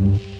mm-hmm.